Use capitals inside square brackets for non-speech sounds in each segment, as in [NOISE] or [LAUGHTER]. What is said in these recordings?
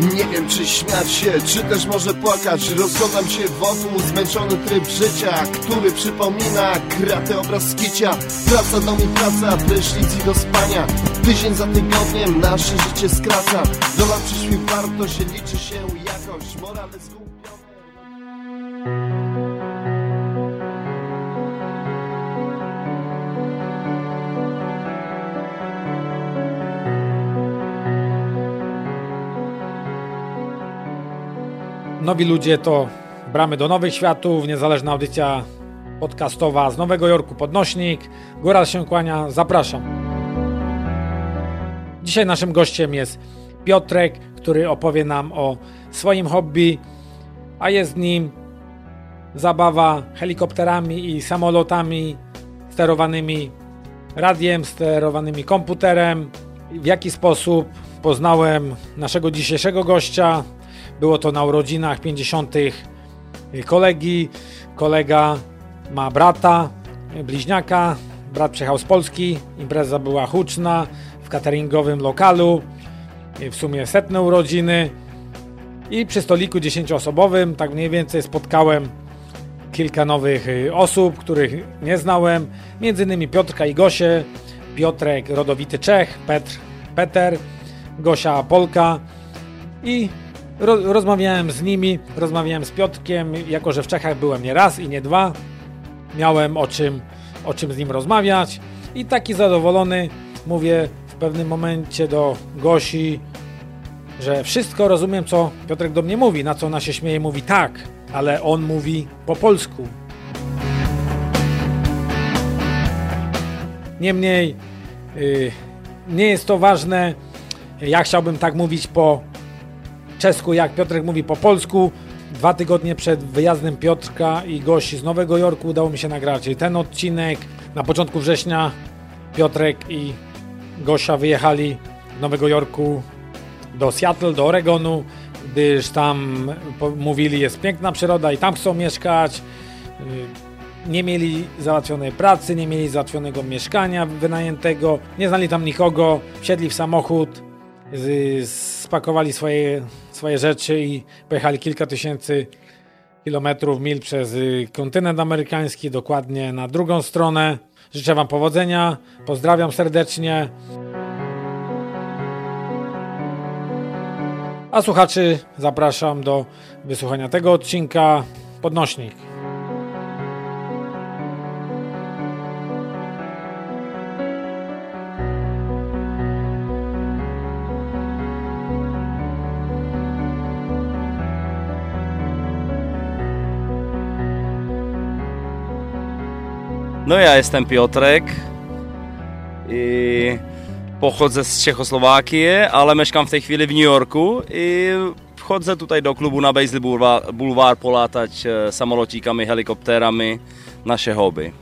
Nie wiem czy śmiać się, czy też może płakać. Rozglądam się wokół, zmęczony tryb życia Który przypomina kratę obraz skicia. Praca, dom i praca, prysznic i do spania. Tydzień za tygodniem nasze życie skraca. Dolar przyszły warto się liczy się jakość Morale Nowi ludzie to bramy do nowych światów, niezależna audycja podcastowa z Nowego Jorku Podnośnik. Góral się kłania, zapraszam. Dzisiaj naszym gościem jest Piotrek, który opowie nam o swoim hobby, a jest nim zabawa helikopterami i samolotami sterowanymi radiem, sterowanymi komputerem. W jaki sposób poznałem naszego dzisiejszego gościa, było to na urodzinach 50. kolegi. Kolega ma brata, bliźniaka. Brat przyjechał z Polski. Impreza była huczna w cateringowym lokalu. W sumie setne urodziny. I przy stoliku 10-osobowym, tak mniej więcej, spotkałem kilka nowych y, osób, których nie znałem. Między innymi Piotrka i Gosię. Piotrek, rodowity Czech, Petr, Peter, Gosia, Polka. I Ro rozmawiałem z nimi, rozmawiałem z Piotrkiem, jako że w Czechach byłem nie raz i nie dwa. Miałem o czym, o czym z nim rozmawiać i taki zadowolony mówię w pewnym momencie do Gosi, że wszystko rozumiem, co Piotrek do mnie mówi, na co ona się śmieje, mówi tak, ale on mówi po polsku. Niemniej yy, nie jest to ważne. Ja chciałbym tak mówić po czesku, jak Piotrek mówi po polsku. Dwa tygodnie przed wyjazdem Piotrka i Gosi z Nowego Jorku udało mi się nagrać ten odcinek. Na początku września Piotrek i Gosia wyjechali z Nowego Jorku do Seattle, do Oregonu, gdyż tam mówili jest piękna przyroda i tam chcą mieszkać. Nie mieli załatwionej pracy, nie mieli załatwionego mieszkania wynajętego, nie znali tam nikogo, wsiedli w samochód, spakowali swoje, swoje rzeczy i pojechali kilka tysięcy kilometrów, mil przez y, kontynent amerykański, dokładnie na drugą stronę. Życzę Wam powodzenia, pozdrawiam serdecznie. A słuchaczy zapraszam do wysłuchania tego odcinka. Podnośnik. No ja jestem Piotrek i pochodzę z Czechosłowacji, ale mieszkam w tej chwili w New Yorku i wchodzę tutaj do klubu na Baisley Boulevard, Boulevard polatać e, samolocikami, helikopterami, nasze hobby.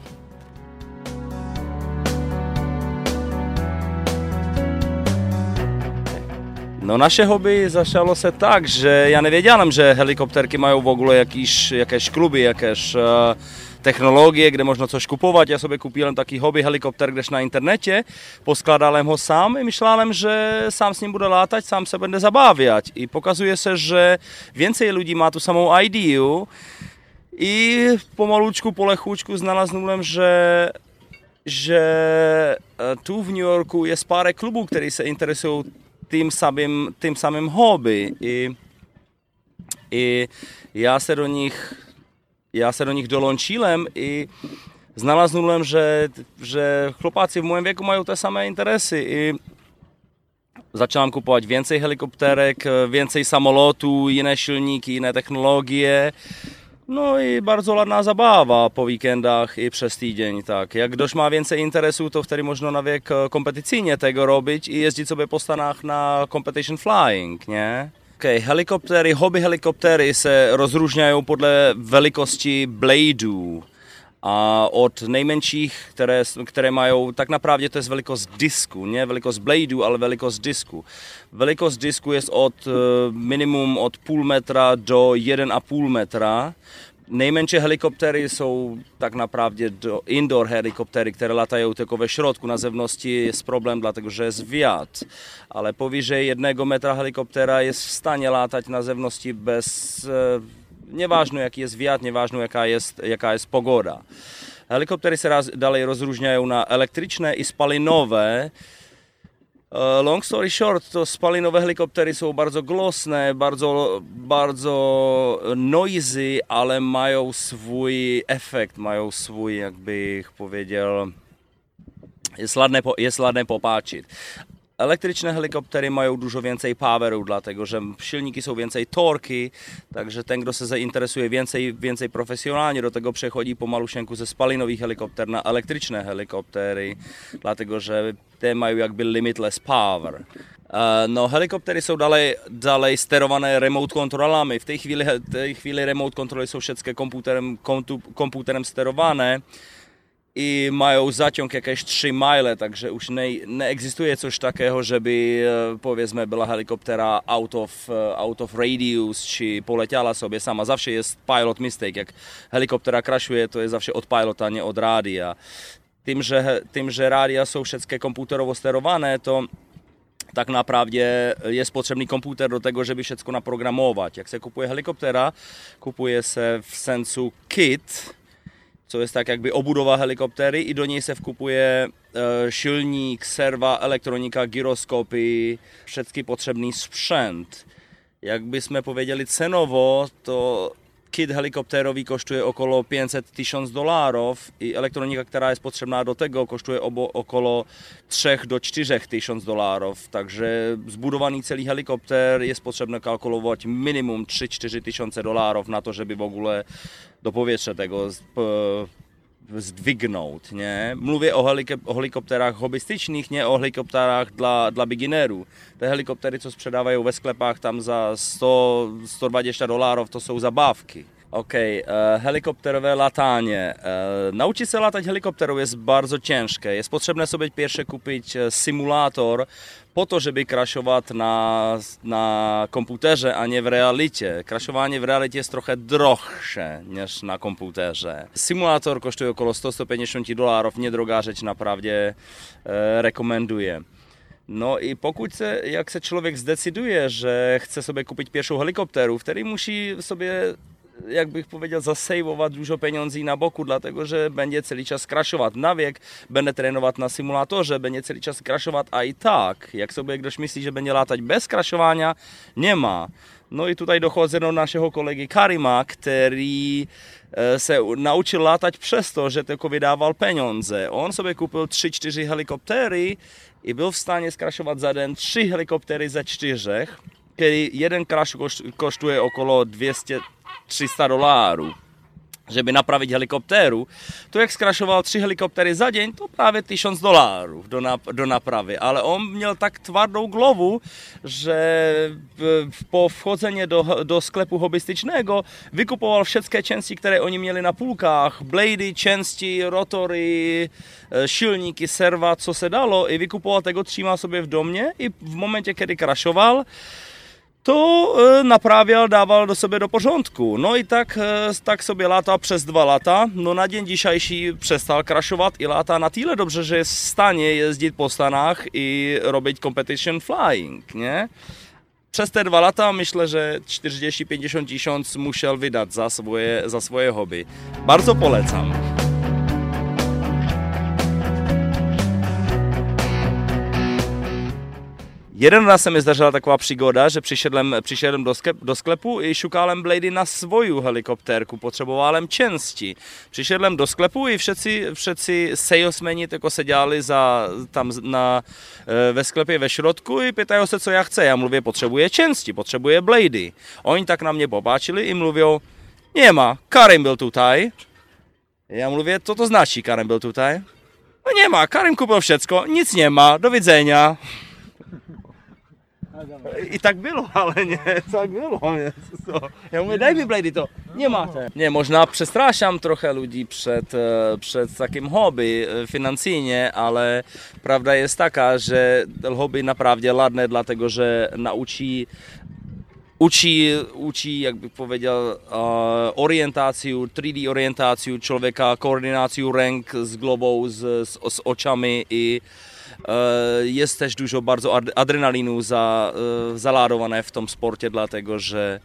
No naše hobby zaczęło się tak, że ja nie wiedziałem, że helikopterki mają w ogóle jakieś, jakieś kluby, jakieś e, technologie, kde można coś kupować. Ja sobie kupiłem taki hobby helikopter gdzieś na internecie, poskładałem ho sam i myślałem, że sam z nim budę latać, sam się będę zabawiać. I pokazuje się, że więcej ludzi ma tu samą ideę i pomaluczku, po lechuczku znalazłem, że że tu w New Yorku jest parę klubów, które się interesują tym samym, tym samym hobby i, i ja się do nich ja się do nich dołączyłem i znalazłem, że, że chłopacy w moim wieku mają te same interesy i zacząłem kupować więcej helikopterek, więcej samolotu, inne silniki, inne technologie. No i bardzo ładna zabawa po weekendach i przez tydzień, tak. Jak ktoś ma więcej interesu, to wtedy można nawet kompetycyjnie tego robić i jeździć sobie po Stanach na competition flying, nie? Okej, okay, helikoptery, hobby helikoptery się rozróżniają podle wielkości blade'u. a od nejmenších, které, které mají, tak naprawdę to je velikost disku, ne velikost bladeu, ale velikost disku. Velikost disku je od eh, minimum od půl metra do 1,5 metra. Nejmenší helikoptery jsou tak naprawdę do indoor helikoptery, které latají tylko ve środku na zewnątrz jest problem, dlatego że jest wiatr. Ale powyżej jednego metra helikoptera jest w stanie latać na zewnątrz bez e, Nevážno, jaký je zviat, nevážno, jaká je, jaká je pogoda. Helikoptery se raz, dalej na elektryczne i spalinowe. E, long story short, to spalinowe helikoptery są bardzo głosne, bardzo, bardzo noisy, ale mają swój efekt, mają swój, jakby powiedział, jest ładne, jest ładne popatrzeć. Elektryczne helikoptery mają dużo więcej poweru, dlatego że silniki są więcej torki, także ten, kto się zainteresuje więcej, więcej profesjonalnie, do tego przechodzi po malusieńku ze spalinowych helikopter na elektryczne helikoptery, dlatego że te mają jakby limitless power. E, no, helikoptery są dalej, dalej sterowane remote kontrolami. W tej chwili, w tej chwili remote kontroly są wszystkie komputerem, komputerem sterowane i mają zaciąg jakieś 3 mile, także już nie, nie egzystuje coś takiego, żeby e, powiedzmy była helikoptera out of, e, out of radius, czy poleciała sobie sama. Zawsze jest pilot mistake, jak helikoptera crashuje, to jest zawsze od pilota, nie od radia. Tym, że, tym, że radia są wszystkie komputerowo sterowane, to tak naprawdę jest potrzebny komputer do tego, żeby wszystko naprogramować. Jak się kupuje helikoptera, kupuje się w sensu kit, co jest tak jakby obudowa helikoptery i do niej se wkupuje e, silnik, serwa, elektronika, giroskopy, wszystki potrzebny sprzęt. Jakbyśmy powiedzieli cenowo, to kit helikopterowy kosztuje około 500 tysięcy dolarów i elektronika, która jest potrzebna do tego kosztuje obo, około 3 do 4 tysięcy dolarów. Także zbudowany celi helikopter jest potrzebne kalkulować minimum 3-4 tysiące dolarów na to, żeby w ogóle do powietrza tego zdvignąć, nie? Mówię o, o helikopterach hobbystycznych, nie o helikopterach dla, dla beginnerów. Te helikoptery, co sprzedawają we sklepach tam za 100-120 dolarów, to są zabawki. Okej, okay, e, helikopterowe latanie. E, nauczyć się latać helikopterem jest bardzo ciężkie. Jest potrzebne sobie pierwsze kupić e, symulator po to, crashować na, na komputerze, a nie w realicie. Crashowanie w realicie jest trochę droższe niż na komputerze. Symulator kosztuje około 100-150 dolarów, niedroga rzecz, naprawdę e, rekomenduję. No i pokud se, jak se człowiek zdecyduje, że chce sobie kupić pierwszą helikopteru, wtedy musi sobie jakbych powiedział, zasejwować dużo pieniędzy na boku, dlatego że będzie cały czas crashować na wiek, będę trenować na symulatorze, będzie cały czas crashować, a i tak, jak sobie ktoś myśli, że będzie latać bez crashowania, nie ma. No i tutaj dochodzę do naszego kolegi Karima, który e, se nauczył latać przez to, że tylko wydawał pieniądze. On sobie kupił 3-4 helikoptery i był w stanie skraszować za den 3 helikoptery za 4, kiedy jeden crash kosztuje około 200 300 dolarů żeby naprawić helikopteru, to jak skraszował trzy helikoptery za dzień, to prawie 1000 dolarów do, nap do naprawy. Ale on miał tak twardą głowę, że po wchodzeniu do, do sklepu hobbystycznego wykupował wszystkie części, które oni mieli na półkach, blady, części, rotory, e, silniki, serwa, co se dalo. I wykupował tego, trzymał sobie w domie i w momencie, kiedy crashował, to e, naprawiał, dawał do sobie do porządku. No i tak, e, tak sobie lata przez dwa lata. No na dzień dzisiejszy przestał crashować i lata na tyle dobrze, że jest w stanie jeździć po Stanach i robić competition flying, nie? Przez te dwa lata myślę, że 40-50 tysięcy musiał wydać za swoje, za swoje hobby. Bardzo polecam. Jeden raz se mi zdařila taková přígoda, že přišedlem, přišedlem do, sklep, do sklepu i šukálem blady na svoju helikoptérku, potřebovalem čensti. Přišedlem do sklepu i všetci, všetci salesmeni jako se dělali za, tam na, e, ve sklepě ve šrotku i pýtají se, co já chce. Já mluvím, potřebuje čensti, potřebuje blady. Oni tak na mě popáčili i mluví, nemá, Karim byl tutaj. Já mluvím, co to značí, Karim byl tutaj? No nemá, Karim kupil všecko, nic nemá, do widzenia. I tak bylo, ale nie, tak bylo. Nie. Co? Ja mówię, daj mi Blady to. Nie máte. Nie, možná přestrášám trochę ludzi przed, e, przed takim hobby e, financyjnie, ale prawda jest taka, że hobby naprawdę ładne, dlatego że nauczy učí, učí, jak bych powiedział, uh, orientáciu, 3D orientáciu člověka, koordináciu ręk s globou, s, s, s očami i uh, jest też dużo bardzo adrenalinu za, uh, zaládované v tom sportě, dlatego že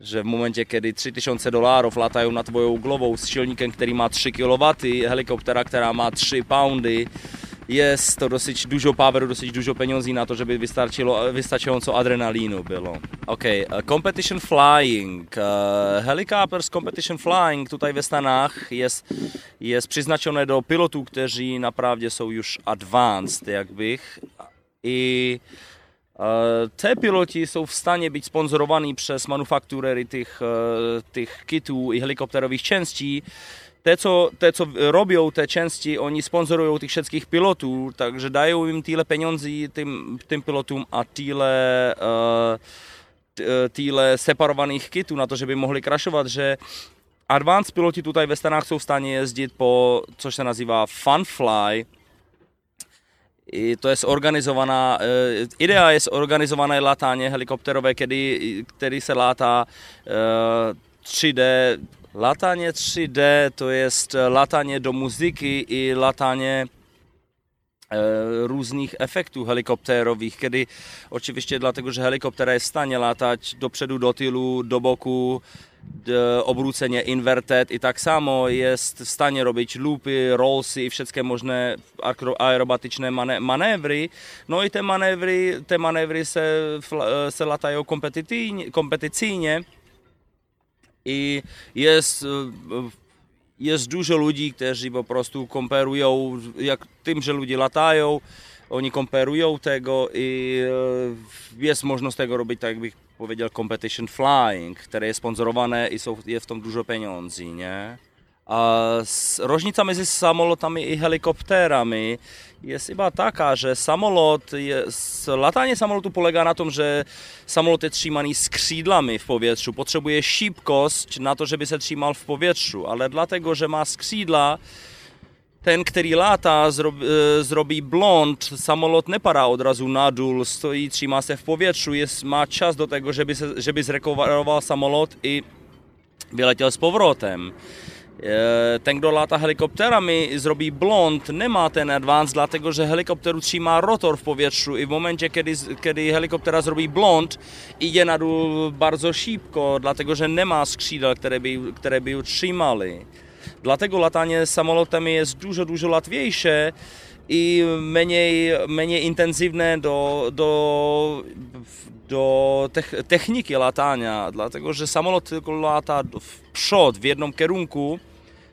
že v momentě, kdy 3000 dolarů latají nad tvojou globou s šilníkem, který má 3 kW, helikoptera, která má 3 poundy, jest to dosyć dużo poweru, dosyć dużo pieniędzy na to, żeby wystarczyło, wystarczająco adrenalinu było. Ok, uh, competition flying. Uh, helicopters competition flying tutaj w Stanach jest, jest przeznaczone do pilotów, którzy naprawdę są już advanced jakby. I uh, te piloci są w stanie być sponsorowani przez manufakturery tych, uh, tych kitów i helikopterowych części, te co, te, co robią te części, oni sponsorują tych wszystkich pilotów, także dają im tyle pieniędzy tym, tym pilotom, a tyle, uh, tyle separowanych kitów na to, żeby mogli crashować, że advanced piloti tutaj ve Stanách jsou v stanie jezdit po, což se nazývá Funfly, i to je zorganizovaná, uh, idea je zorganizované látání helikopterové, kedy, který se látá 3D Latanie 3D to jest e, latanie do muzyki i latanie e, różnych efektów helikopterowych, kiedy oczywiście dlatego, że helikoptera jest w stanie latać do przodu, do tyłu, do boku, do obrócenia inverted i tak samo jest w stanie robić loopy, rollsy i wszystkie możne aerobatyczne manewry. No i te manewry, te manewry se, se latają kompetycyjnie, kompetycyjnie i jest, e, jest dużo ludzi, którzy po prostu komperują, jak tym, że ludzie latają, oni komperują tego i e, jest możliwość tego robić, tak jakbym powiedział, competition flying, które jest sponsorowane i są, jest w tym dużo pieniędzy, nie? A różnica między samolotami i helikopterami jest chyba taka, że samolot, jest, latanie samolotu polega na tym, że samolot jest trzymany skrzydłami w powietrzu. Potrzebuje szybkość na to, żeby się trzymał w powietrzu, ale dlatego, że ma skrzydła, ten, który lata, zrobi, e, zrobi blond, samolot nie para od razu na dół, stoi, trzyma się w powietrzu, jest, ma czas do tego, żeby, żeby zrekowarował samolot i wyleciał z powrotem. E, ten, kto lata helikopterami zrobi blond, nie ma ten advance, dlatego że helikopter trzyma rotor w powietrzu i w momencie, kiedy, kiedy helikoptera zrobi blond, idzie na dół bardzo szybko, dlatego że nie ma skrzydeł, które by, które by utrzymali. Dlatego latanie samolotem jest dużo, dużo łatwiejsze i mniej, mniej intensywne do, do, do techniki latania, dlatego że samolot w przód, w jednym kierunku,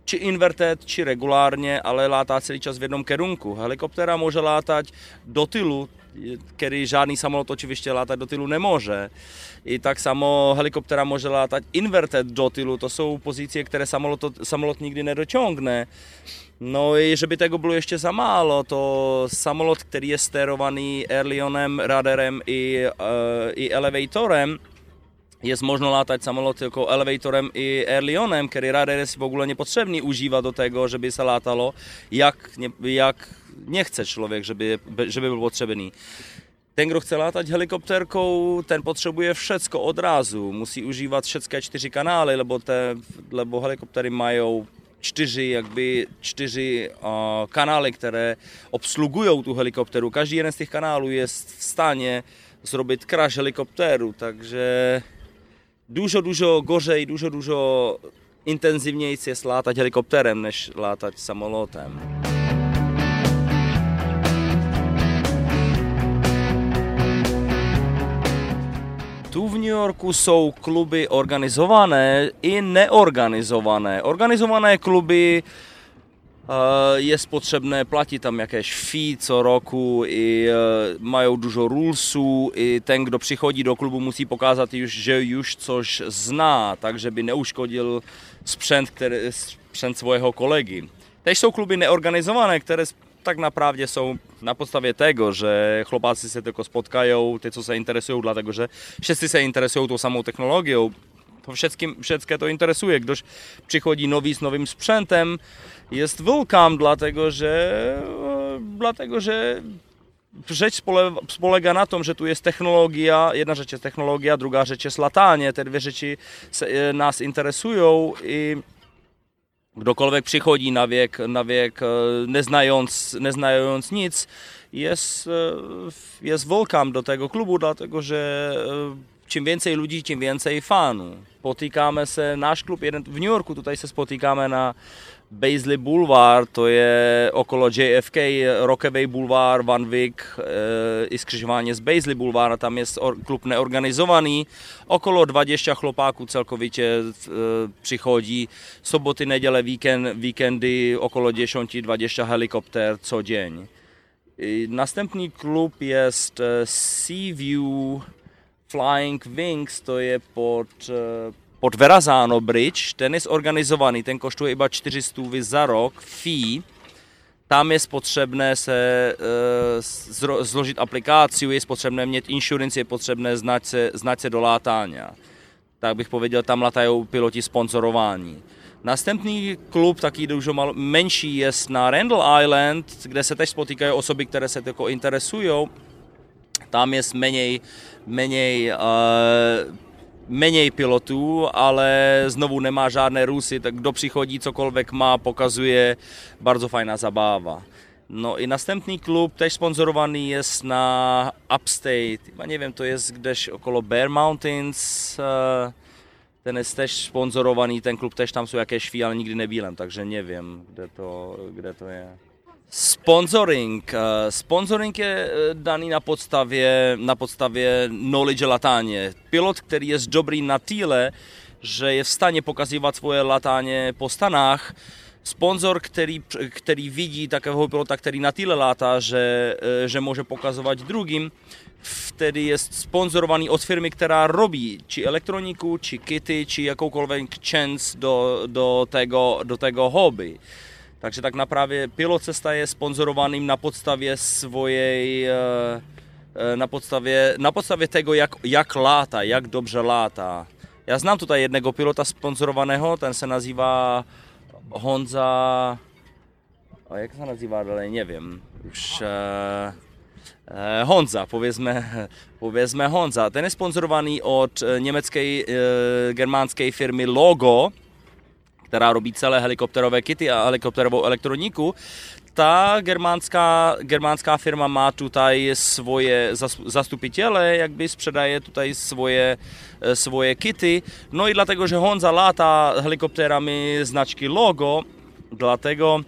czy inverted, czy regularnie, ale lata cały czas w jednym kierunku. Helikoptera może latać do tylu, kiedy żadny samolot latać do tylu nie może. I tak samo helikoptera może latać inverted do tylu, to są pozycje, które samolot, samolot nigdy nie dociągnie. No i żeby tego było jeszcze za mało, to samolot, który jest sterowany airlionem, radarem i, e, i elevatorem, jest można latać samolot tylko elevatorem i airlionem, który radar jest w ogóle niepotrzebny, używa do tego, żeby się latało, jak nie, jak nie chce człowiek, żeby, żeby był potrzebny. Ten, kto chce latać helikopterką, ten potrzebuje wszystko od razu. Musi używać wszystkie cztery kanały, lebo, te, lebo helikoptery mają cztery jakby cztery uh, kanały, które obsługują tu helikopteru. Każdy jeden z tych kanałów jest w stanie zrobić crash helikopteru, także dużo, dużo gorzej, dużo, dużo intensywniej jest latać helikopterem niż latać samolotem. Tu w New Yorku są kluby organizowane i neorganizowane. Organizowane kluby jest potrzebne płacić tam jakieś fee co roku i e, mają dużo rulesów i ten, kto przychodzi do klubu musi pokazać już, że już coś zna, tak żeby nie uszkodził sprzęt, który, sprzęt swojego kolegi. Też są kluby neorganizowane, które tak naprawdę są na podstawie tego, że chłopacy się tylko spotkają, ty co się interesują, dlatego że wszyscy się interesują tą samą technologią, to wszystkim, wszystkie to interesuje. Ktoś przychodzi nowy z nowym sprzętem, jest welcome, dlatego że, dlatego że rzecz polega na tym, że tu jest technologia, jedna rzecz jest technologia, druga rzecz jest latanie, te dwie rzeczy e, nas interesują i ktokolwiek przychodzi na wiek, na wiek e, nie, znając, nie znając nic, jest, e, jest welcome do tego klubu, dlatego że czym więcej ludzi, tym więcej fanów. Spotykamy się, nasz klub jeden w New Yorku, tutaj się spotykamy na Baisley Boulevard, to je okolo JFK, Rockaway Boulevard, Van Wyck e, i skrzyżowanie z Baisley Boulevard, tam jest klub neorganizowany, około 20 chłopaków całkowicie e, przychodzi, soboty, niedzielę, weekend, weekendy, około 10-20 helikopter co dzień. I następny klub jest e, Seaview Flying Wings, to je pod pod Verazano Bridge, ten jest organizowany, ten kosztuje chyba 400 za rok, fee. Tam jest potrzebne se e, zložit aplikację, jest potrzebne mieć insurance, jest potrzebne znać se, znać se do latania. Tak bych powiedział, tam latają piloti sponsorowani. Następný klub, taky dużo mal, menší, jest na Randall Island, kde se też spotykají osoby, které se tylko interesují. Tam jest mniej, mniej uh, menej pilotů, ale znovu nemá žádné Rusy, tak kdo přichodí, cokoliv má, pokazuje, bardzo fajná zabáva. No i następný klub, też sponzorowany jest na Upstate, nie wiem, to jest gdzieś okolo Bear Mountains, e, ten jest też sponzorowany, ten klub też tam są jakieś chwile, ale byłem, także nie wiem, kde to, kde to je. Sponsoring. Eh, sponsoring je eh, daný na podstavě, na podstavě knowledge latání. Pilot, který je dobrý na týle, že je v stanie pokazywać swoje latanie po Stanach, sponzor, který, který vidí takového pilota, který na tyle lata, že, eh, že může pokazovat druhým, wtedy jest sponzorowany od firmy, która robi czy elektroniku, czy kity, czy jakąkolwiek chance do, do, tego, do tego hobby. Takže tak naprawdę pilot se staje sponzorovaným na podstavě svojej eh, eh, na podstavě, na podstavě tego, jak, jak láta, jak dobře láta. Já znám tutaj jednego pilota sponzorovaného, ten se nazývá Honza... A jak se nazývá dalej, nevím. Už... Uh, Honza, powiedzmy, [LAUGHS] powiedzmy Honza. Ten jest sponsorowany od niemieckiej, germańskiej firmy Logo, která robí celé helikopterové kity a helikopterovou elektroniku, ta germánská, germánská firma má tutaj svoje zastupitele, jakby sprzedaje tutaj svoje, e, svoje kity. No i dlatego, że Honza lata helikopterami znaczki logo, dlatego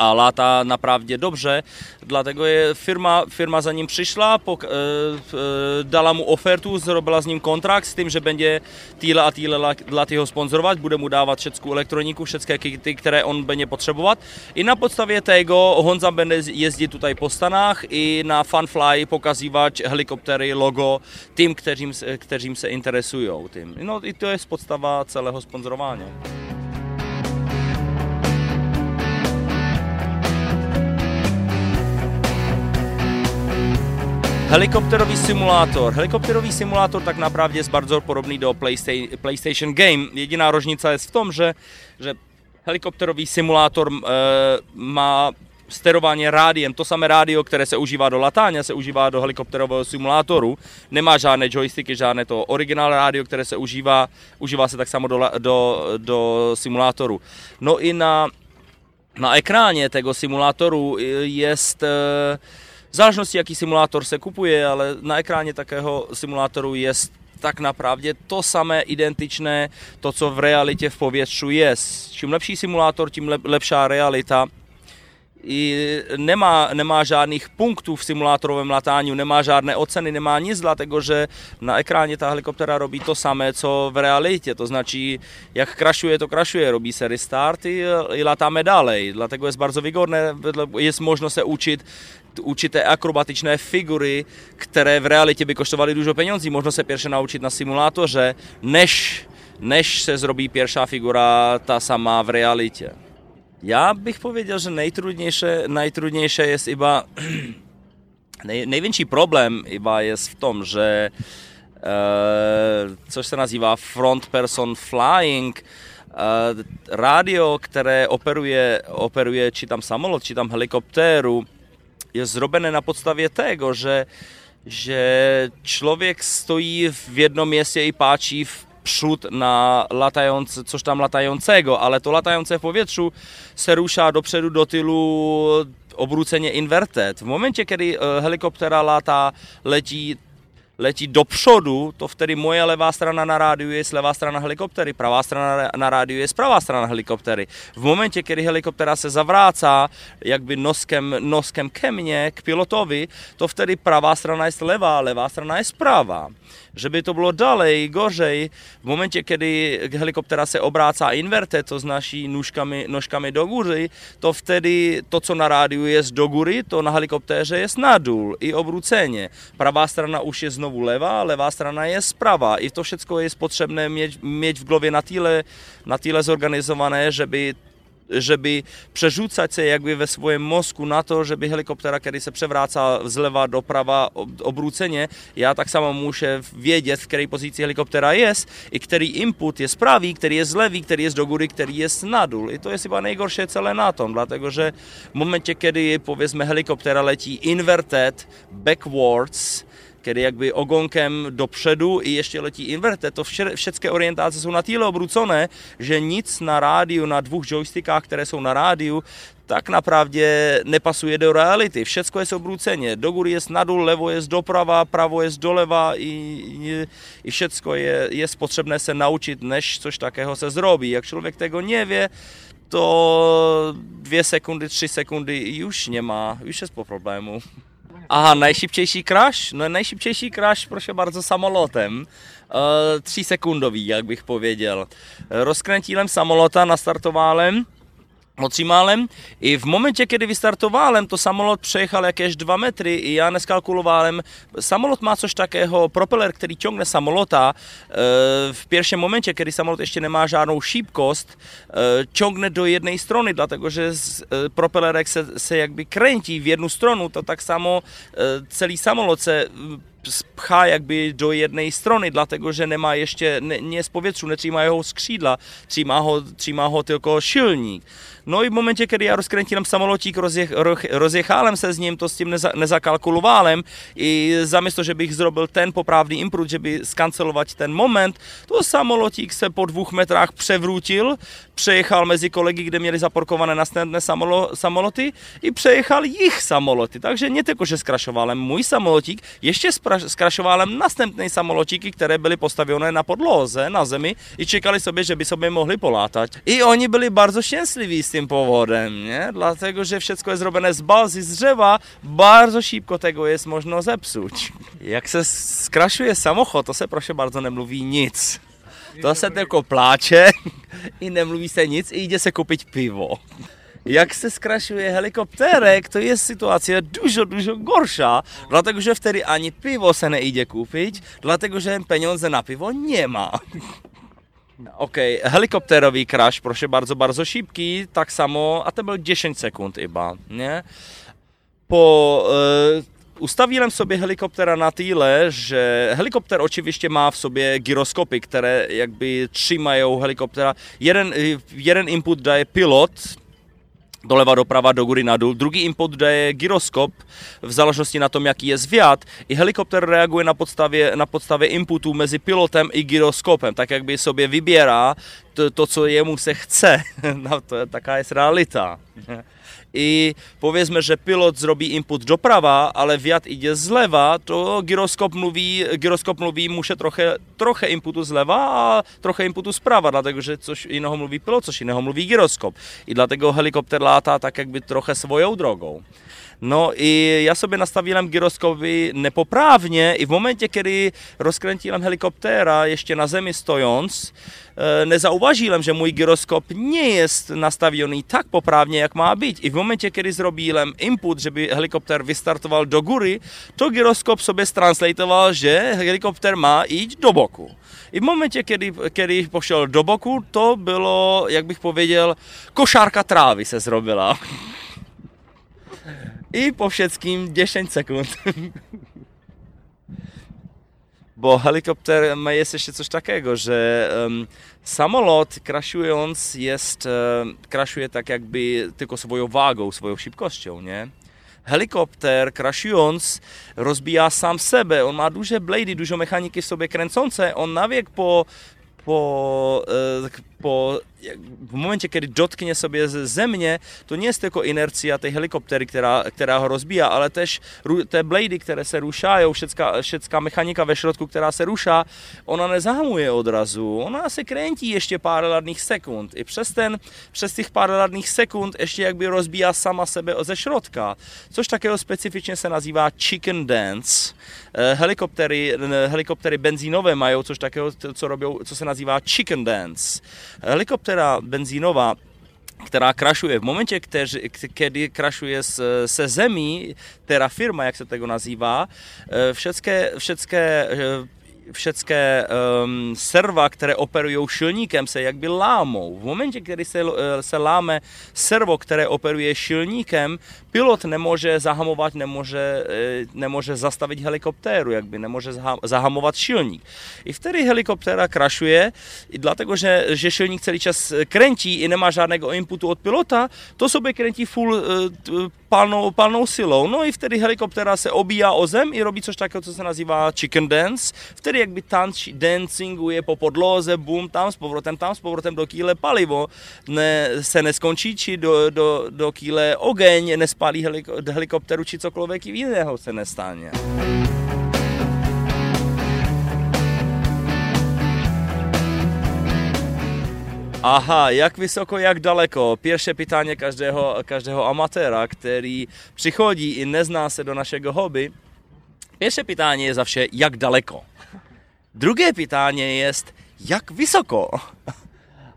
a lata naprawdę dobrze, dlatego firma, firma za nim przyszła, pok, e, e, dala mu ofertu, zrobiła z nim kontrakt z tym, że będzie tyle a tyle lat jeho sponzorować, bude mu dawać wszystką elektroniku, wszystkie które on będzie potrzebować i na podstawie tego Honza będzie jeździć tutaj po Stanach i na Funfly pokazywać helikoptery, logo tym, którym, którym się interesują tym. No i to jest podstawa całego sponsorowania. Helikopterový simulátor. Helikopterový simulátor tak naprawdę jest bardzo podobný do PlayStation Game. Jediná rožnica jest w tom, że, że helikopterový simulátor e, má sterování rádiem. To samé rádio, které se užívá do latání, se užívá do helikopterového simulátoru. Nemá žádné joysticky, žádné to originál rádio, které se užívá, užívá se tak samo do, do, do simulátoru. No i na, na ekráně tego simulátoru jest e, v záležnosti, jaký simulátor se kupuje, ale na ekráně takého simulátoru je tak naprawdę to samé identičné, to, co v realitě v povětřu je. Čím lepší simulátor, tím lepší realita i nemá, nemá žádných punktů v simulátorovém latání, nemá žádné oceny, nemá nic, že na ekráně ta helikoptera robí to samé, co v realitě. To značí, jak krašuje, to krašuje, robí se restart i, i latáme dalej. Dlatego jest bardzo wygodne, jest možno se učit určité akrobatičné figury, které v realitě by koštovaly dużo penězí. Možno se pierwsze naučit na simulátoře, než, než se zrobí pierwsza figura ta sama v realitě. Já bych powiedział, że najtrudniejsze, najtrudniejsze jest chyba [CLEARS THROAT] nej, największy problem chyba jest w tom, że e, coś się nazywa front person flying, e, radio, które operuje, operuje czy tam samolot, czy tam helikopteru, jest zrobione na podstawie tego, że, że człowiek stoi w jednym miejscu i patrzy w przód na latający, coś tam latającego, ale to latające w powietrzu se rusza do przodu do tylu obrócenie inverted. W momencie, kiedy helikoptera lata, leci leci do przodu, to wtedy moje levá strana na rádiu je levá strana helikoptery, pravá strana na rádiu je pravá strana helikoptery. V momentě, kdy helikoptera se zavrácá jakby noskem, noskem ke mně, k pilotovi, to vtedy pravá strana je levá, levá strana je pravá. Že by to bylo dalej, gořej, v momentě, kdy helikoptera se obrácá inverte, to znaší nůžkami, nožkami do góry, to vtedy to, co na rádiu je do góry, to na helikoptéře je nadul i obróceně. Pravá strana už je znovu znovu levá, levá strana je zprava. I to všechno je potřebné mít, mít v hlavě na týle, na týle zorganizované, že by že by přežucat se jakby ve svém mozku na to, že by helikoptera, který se převrácá zleva doprava obróceně, já tak samo může vědět, v které pozici helikoptera je, i který input je pravý, který je zlevý, který je z do góry, který je nadul. I to je chyba nejgorší celé na tom, dlatego že v momentě, kdy povězme helikoptera letí inverted backwards, kedy jakby ogonkem dopředu i ještě letí inverte. To vše, všechny orientace jsou na tyle obrócone, že nic na rádiu, na dvou joystickách, které jsou na rádiu, tak naprawdę nepasuje do reality. Wszystko jest obrócenie. Do góry jest na dół, lewo jest doprawa, prawo jest dolewa i, i, i wszystko je, jest potrzebne się nauczyć, než coś takiego se zrobi. Jak człowiek tego wie, to dwie sekundy, trzy sekundy nie ma, już jest po problemu. Aha, najszybciejszy crash? No najszybciejszy crash, proszę bardzo, samolotem. E, 3 sekundový, jak bych powiedział. Rozkręciłem samolota, nastartowałem Otrzymałem i w momencie, kiedy wystartowałem, to samolot przejechał jakieś 2 metry i ja neskalkulowałem. Samolot ma coś takiego, propeler, który ciągnie samolota e, w pierwszym momencie, kiedy samolot jeszcze nie ma żadną szybkość, e, do jednej strony, dlatego że e, propelerek se, se jakby kręci w jedną stronę, to tak samo cały samolot se pcha jakby do jednej strony, dlatego że nie ma jeszcze, nie, nie z nie trzyma jeho skrzydła, trzyma ho, trzyma ho tylko silnik. No i w momencie, kiedy ja rozkręciłem samolocik, rozjech, rozjechałem se z nim, to z tym neza, nezakalkulowałem i zamiast to, żeby ich zrobił ten poprawny impuls, żeby skancelować ten moment, to samolocik se po dwóch metrach przewrócił, przejechał między kolegi, gdzie mieli zaparkowane następne samolo, samoloty i przejechał ich samoloty. Także nie tylko, że skraszowałem mój samolocik, jeszcze skraszowałem następne samolociki, które były postawione na podlodze, na ziemi i czekali sobie, żeby sobie mogli polatać. I oni byli bardzo z tym powodem, nie? Dlatego, że wszystko jest robione z bazy, z drzewa, bardzo szybko tego jest można zepsuć. Jak se skraszuje samochód, to se proszę bardzo nie mówi nic. To se tylko plače [LAUGHS] i mówi se nic i idzie se kupić piwo. Jak se skraszuje helikopterek, to jest sytuacja dużo, dużo gorsza, dlatego że wtedy ani piwo se nie idzie kupić, dlatego że pieniądze na piwo nie ma. Okej, okay. helikopterowy crash, proszę bardzo, bardzo szybki, tak samo, a to było 10 sekund chyba, nie? Po... E, ustawiłem sobie helikoptera na tyle, że helikopter oczywiście ma w sobie giroskopy, które jakby trzymają helikoptera. Jeden, jeden input daje pilot, doleva doprava, do góry, na dół. Drugi input daje gyroskop v záležitosti na tom, jaký je zwiat i helikopter reaguje na podstavě, na podstavě inputu mezi pilotem i gyroskopem, tak jak by sobie vybírá to, to co jemu se chce. [LAUGHS] No, to je, taká je realita. I powiedzmy, że pilot zrobi input do prawa, ale wiatr idzie z lewa, to gyroskop mówi, gyroskop mówi muszę trochę, trochę inputu z lewa, a trochę inputu z prawa, dlatego że coś innego mówi pilot, coś innego mówi gyroskop. I dlatego helikopter lata tak jakby trochę swoją drogą. No i ja sobie nastawiłem gyroskopy nepoprawnie i w momencie, kiedy rozkręciłem helikoptera jeszcze na ziemi stojąc, e, nie że mój gyroskop nie jest nastawiony tak poprawnie, jak ma być. I w momencie, kiedy zrobiłem input, żeby helikopter wystartował do góry, to gyroskop sobie stranslatował, że helikopter ma iść do boku. boku. I v momentě, kdy, kdy pošel do boku, to bylo, jak bych pověděl, košárka trávy se zrobila. [LAUGHS] I po všetkým 10 sekund. Bo helikopter ma jest jeszcze coś takiego, że um, samolot kraszując jest, um, kraszuje tak jakby tylko swoją wagą, swoją szybkością, nie? Helikopter kraszując rozbija sam siebie, on ma duże blady, dużo mechaniki w sobie kręcące, on nawiek po po, e, po w momencie, kiedy dotknie sobie ze mnie, to nie jest tylko inercja tej helikoptery, która, która ho rozbija, ale też te blady, które se ruszają, wszystka, wszystka mechanika we środku, która se rusza, ona nie zahamuje od razu, ona se kręci jeszcze parę ładnych sekund i przez ten, przez tych parę ładnych sekund jeszcze jakby rozbija sama siebie ze środka. Coś takiego specyficznie se nazywa chicken dance. Helikoptery, helikoptery benzynowe mają coś takiego, co robią, co se nazywa chicken dance. Helikoptera benzynowa która kraszuje. W momencie, kiedy kraszuje se zemi, ta firma, jak się tego nazywa, e, wszystkie um, serwa, które operują silnikiem, se jakby lámą. W momencie, kiedy se, se láme servo, które operuje silnikiem, pilot zahamować, nie może, nie może zastawić helikopteru, jakby nie może zahamować silnik. I wtedy helikoptera kraszuje i dlatego, że, że silnik cały czas kręci i nie ma żadnego inputu od pilota, to sobie kręci full palną, palną silą. No i wtedy helikoptera se obija o zem i robi coś takiego, co się nazywa chicken dance. Wtedy jakby tanci, dancinguje po podloze, boom, tam z powrotem, tam z powrotem do kile paliwo ne, se neskończy, či do, do, do kile ogień nie spali helikopteru, či cokolwiek innego se nestanie. Aha, jak wysoko, jak daleko? Pierwsze pytanie każdego, każdego amatora, który przychodzi i nie zna się do naszego hobby. Pierwsze pytanie jest zawsze, jak daleko? Drugie pytanie jest, jak wysoko?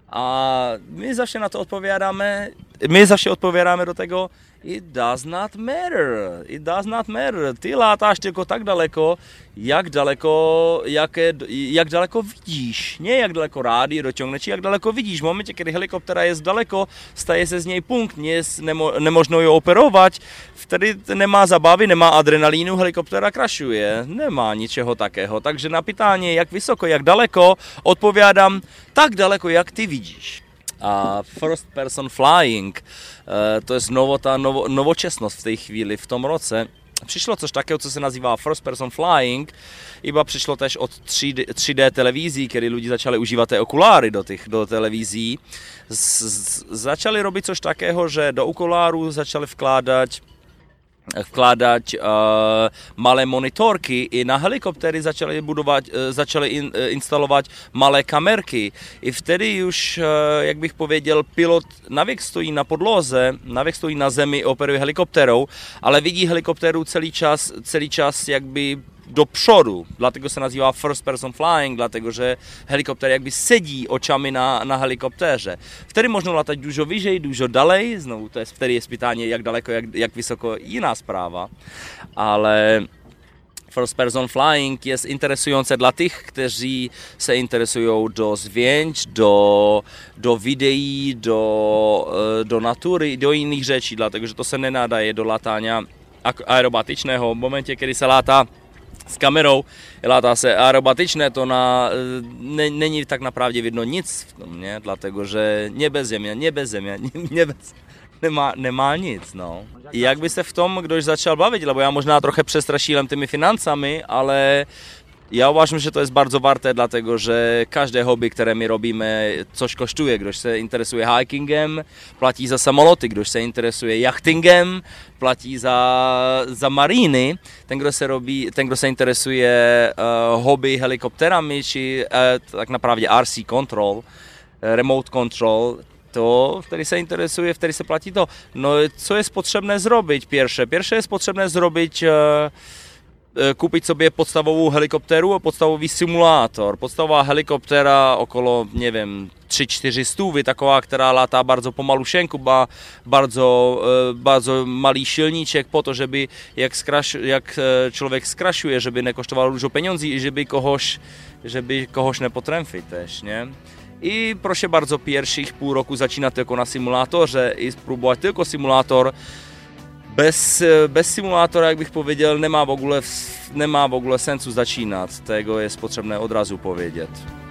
A my zawsze na to odpowiadamy, my zawsze odpowiadamy do tego, It does not matter. It does not matter. Ty latasz tylko tak daleko, jak daleko, jak, jak daleko widzisz. Nie jak daleko rádio dociągnie ci, jak daleko widzisz. W momencie, kiedy helikoptera jest daleko, staje się z niej punkt, jest, nemo, nie można ją operować, wtedy nemá zabawy, nemá adrenalínu, helikoptera krašuje. Nemá ničeho takého. Takže na pytanie, jak wysoko, jak daleko, odpowiadam tak daleko, jak ty widzisz. A first person flying, e, to jest nowota, nowo, nowoczesność w tej chwili, w tym roku. Przyszło coś takiego, co się nazywa first person flying, iba przyszło też od 3D, 3D telewizji, kiedy ludzie zaczęli używać te okulary do tych do telewizji. Z, z, zaczęli robić coś takiego, że do okularu zaczęli wkładać vkládat uh, malé monitorky. I na helikoptery začaly, budovat, uh, začaly in, uh, instalovat malé kamerky. I vtedy už, uh, jak bych pověděl, pilot navěk stojí na podloze, navěk stojí na zemi, operuje helikopterou, ale vidí helikopteru celý čas, celý čas jakby do przodu, dlatego se nazywa first person flying, dlatego że helikopter jakby sedí očami na, na helikopterze. Wtedy można latać dużo wyżej, dużo dalej, znowu to jest, wtedy jest pytanie jak daleko, jak, jak wysoko inna sprawa, ale first person flying jest interesujące dla tych, którzy się interesują do zdjęć, do, do widei, do, e, do natury do innych rzeczy, dlatego że to się nie nadaje do latania aerobatycznego. W momencie, kiedy się lata s kamerou, lata se aerobatičné, to na, ne, není tak naprawdę vidno nic v tom, nie? dlatego że niebe, ziemia, niebe, ziemia, [LAUGHS] niebe, nemá, nemá nic, no. I jak by se v tom kdoś začal bavit, lebo ja možná trochę przestraszyłem tymi financami, ale ja uważam, że to jest bardzo warte, dlatego że każde hobby, które my robimy, coś kosztuje. Ktoś się interesuje hikingiem, płaci za samoloty, ktoś się interesuje jachtingiem, płaci za, za mariny. Ten, kto się, robi, ten, kto się interesuje uh, hobby helikopterami, czy uh, tak naprawdę RC Control, Remote Control, to wtedy się interesuje, wtedy się płaci to. No co jest potrzebne zrobić pierwsze? Pierwsze jest potrzebne zrobić... Uh, kupiť sobie podstavovú helikoptéru a podstavový simulátor. Podstavová helikoptéra okolo, neviem, 3-4 stůvy, taková, která látá bardzo pomalušenku, má bardzo, bardzo malý šilníček po to, že by, jak, skraš, jak člověk skrašuje, by nekoštoval dużo pieniędzy i že by kohož, že by kohož nepotręfił też, nie? I proszę bardzo pierwszych pół roku zaczynać tylko na symulatorze i spróbować tylko symulator, bez, bez simulátora, jak bych powiedział, nemá v ogóle, nemá v ogóle sensu začínat. Tego jest potrzebne od razu powiedzieć.